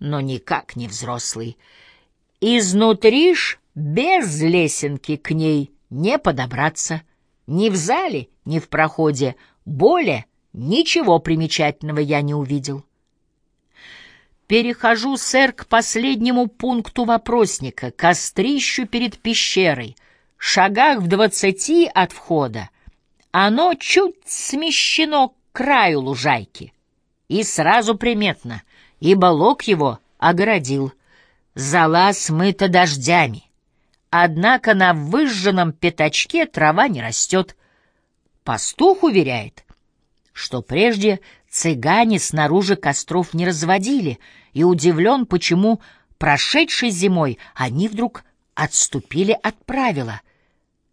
но никак не взрослый. Изнутри ж без лесенки к ней не подобраться. Ни в зале, ни в проходе. Более ничего примечательного я не увидел. Перехожу, сэр, к последнему пункту вопросника, кострищу перед пещерой. Шагах в двадцати от входа. Оно чуть смещено к краю лужайки. И сразу приметно, ибо лог его огородил. Зала смыта дождями. Однако на выжженном пятачке трава не растет. Пастух уверяет, что прежде цыгане снаружи костров не разводили, и удивлен, почему прошедшей зимой они вдруг отступили от правила.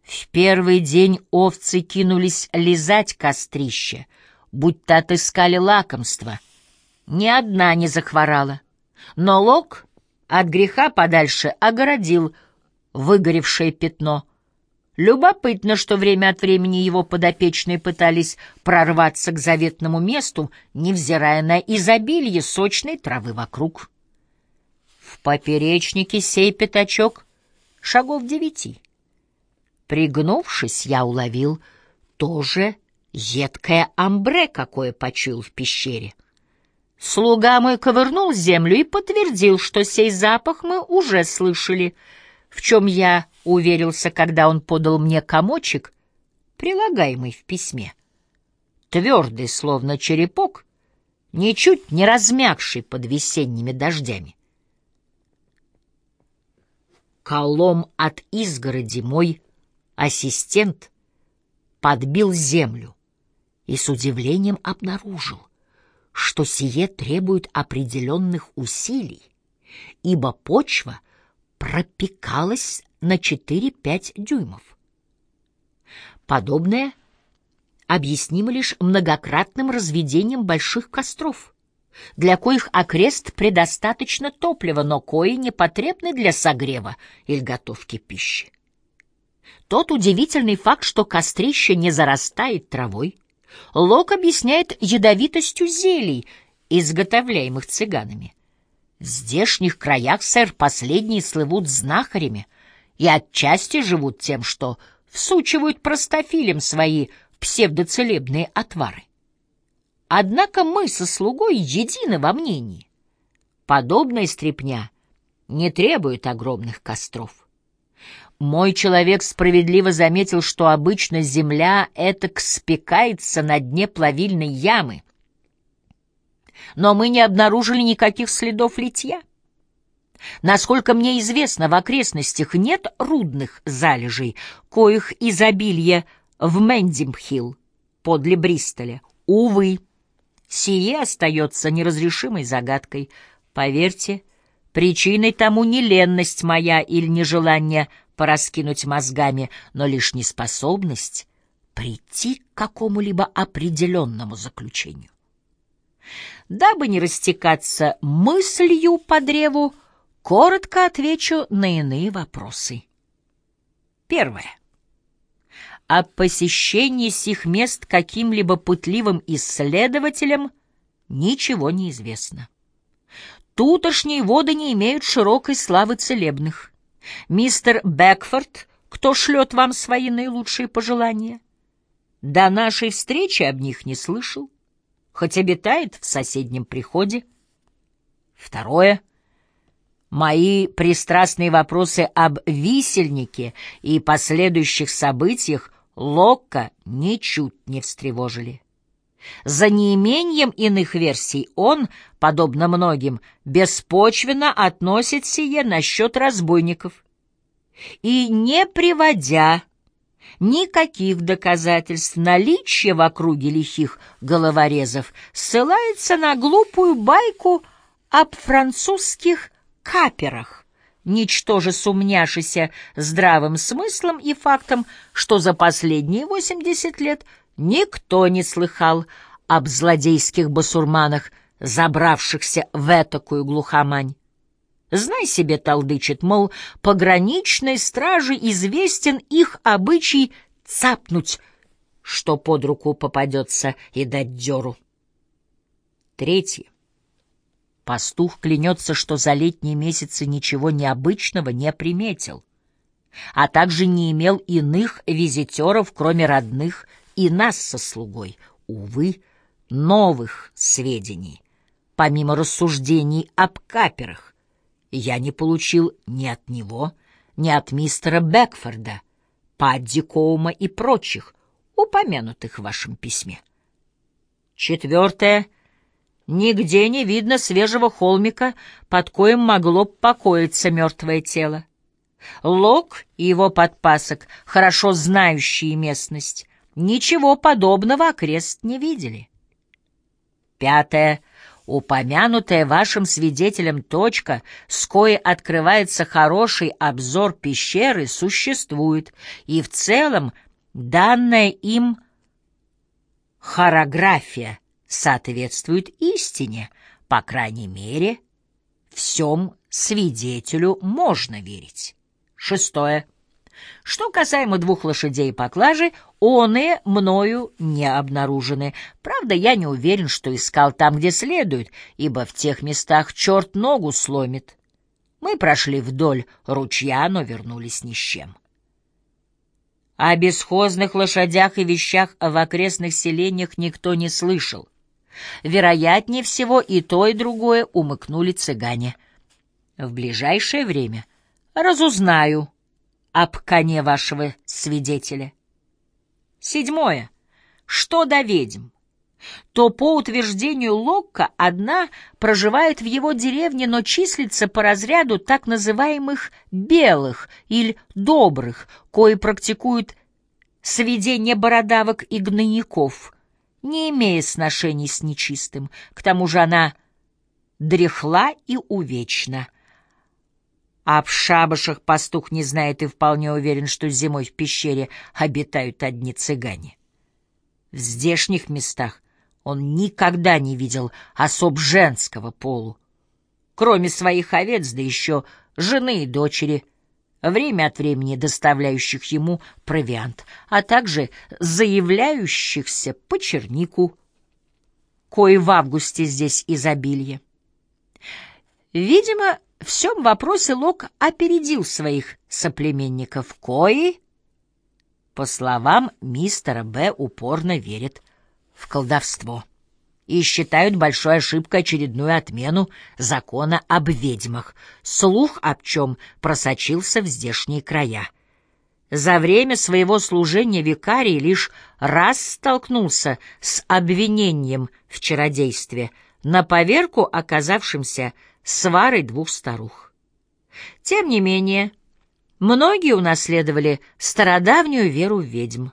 В первый день овцы кинулись лизать кострище, будто отыскали лакомство. Ни одна не захворала, но Лок от греха подальше огородил выгоревшее пятно. Любопытно, что время от времени его подопечные пытались прорваться к заветному месту, невзирая на изобилие сочной травы вокруг. В поперечнике сей пятачок шагов девяти. Пригнувшись, я уловил тоже едкое амбре, какое почуял в пещере. Слуга мой ковырнул землю и подтвердил, что сей запах мы уже слышали, в чем я уверился, когда он подал мне комочек, прилагаемый в письме. Твердый, словно черепок, ничуть не размягший под весенними дождями. Колом от изгороди мой ассистент подбил землю и с удивлением обнаружил, что сие требует определенных усилий, ибо почва пропекалась на 4-5 дюймов. Подобное объяснимо лишь многократным разведением больших костров, для коих окрест предостаточно топлива, но кои не потребны для согрева или готовки пищи. Тот удивительный факт, что кострище не зарастает травой, Лок объясняет ядовитостью зелий, изготовляемых цыганами. В здешних краях, сэр, последние слывут знахарями и отчасти живут тем, что всучивают простофилем свои псевдоцелебные отвары. Однако мы со слугой едины во мнении. Подобная стрепня не требует огромных костров. Мой человек справедливо заметил, что обычно земля этак спекается на дне плавильной ямы. Но мы не обнаружили никаких следов литья. Насколько мне известно, в окрестностях нет рудных залежей, коих изобилие в Мэндимхилл подле Бристоля. Увы, сие остается неразрешимой загадкой. Поверьте, причиной тому не ленность моя или нежелание пораскинуть мозгами, но лишь неспособность прийти к какому-либо определенному заключению. Дабы не растекаться мыслью по древу, коротко отвечу на иные вопросы. Первое. О посещении сих мест каким-либо пытливым исследователем ничего не известно. Тутошние воды не имеют широкой славы целебных. Мистер Бекфорд, кто шлет вам свои наилучшие пожелания? До нашей встречи об них не слышал, хоть обитает в соседнем приходе. Второе. Мои пристрастные вопросы об висельнике и последующих событиях Локка ничуть не встревожили. За неимением иных версий он, подобно многим, беспочвенно относит сие насчет разбойников. И не приводя никаких доказательств наличия в округе лихих головорезов, ссылается на глупую байку об французских каперах, ничтоже сумняшися здравым смыслом и фактом, что за последние восемьдесят лет Никто не слыхал об злодейских басурманах, забравшихся в этакую глухомань. Знай себе, толдычит, мол, пограничной страже известен их обычай цапнуть, что под руку попадется, и дать дёру. Третье. Пастух клянется, что за летние месяцы ничего необычного не приметил, а также не имел иных визитеров, кроме родных и нас со слугой. Увы, новых сведений, помимо рассуждений об каперах, я не получил ни от него, ни от мистера Бекфорда, Падди Коума и прочих, упомянутых в вашем письме. Четвертое — Нигде не видно свежего холмика, под коем могло покоиться мертвое тело. Лок и его подпасок, хорошо знающие местность, ничего подобного окрест не видели. Пятое. Упомянутая вашим свидетелем точка, с коей открывается хороший обзор пещеры, существует, и в целом данная им хорография — соответствует истине, по крайней мере, всем свидетелю можно верить. Шестое. Что касаемо двух лошадей и поклажи, оные мною не обнаружены. Правда, я не уверен, что искал там, где следует, ибо в тех местах черт ногу сломит. Мы прошли вдоль ручья, но вернулись ни с чем. О бесхозных лошадях и вещах в окрестных селениях никто не слышал. Вероятнее всего, и то, и другое умыкнули цыгане. В ближайшее время разузнаю об коне вашего свидетеля. Седьмое. Что до ведьм? То, по утверждению Локка, одна проживает в его деревне, но числится по разряду так называемых «белых» или «добрых», кои практикуют сведение бородавок и гнойников — не имея сношений с нечистым. К тому же она дряхла и увечна. А в шабашах пастух не знает и вполне уверен, что зимой в пещере обитают одни цыгане. В здешних местах он никогда не видел особ женского полу, кроме своих овец, да еще жены и дочери — время от времени доставляющих ему провиант, а также заявляющихся по чернику, кое в августе здесь изобилие. Видимо, всем вопросе Лок опередил своих соплеменников, кои, по словам мистера Б., упорно верят в колдовство и считают большой ошибкой очередную отмену закона об ведьмах, слух об чем просочился в здешние края. За время своего служения викарий лишь раз столкнулся с обвинением в чародействе, на поверку оказавшимся сварой двух старух. Тем не менее, многие унаследовали стародавнюю веру в ведьм,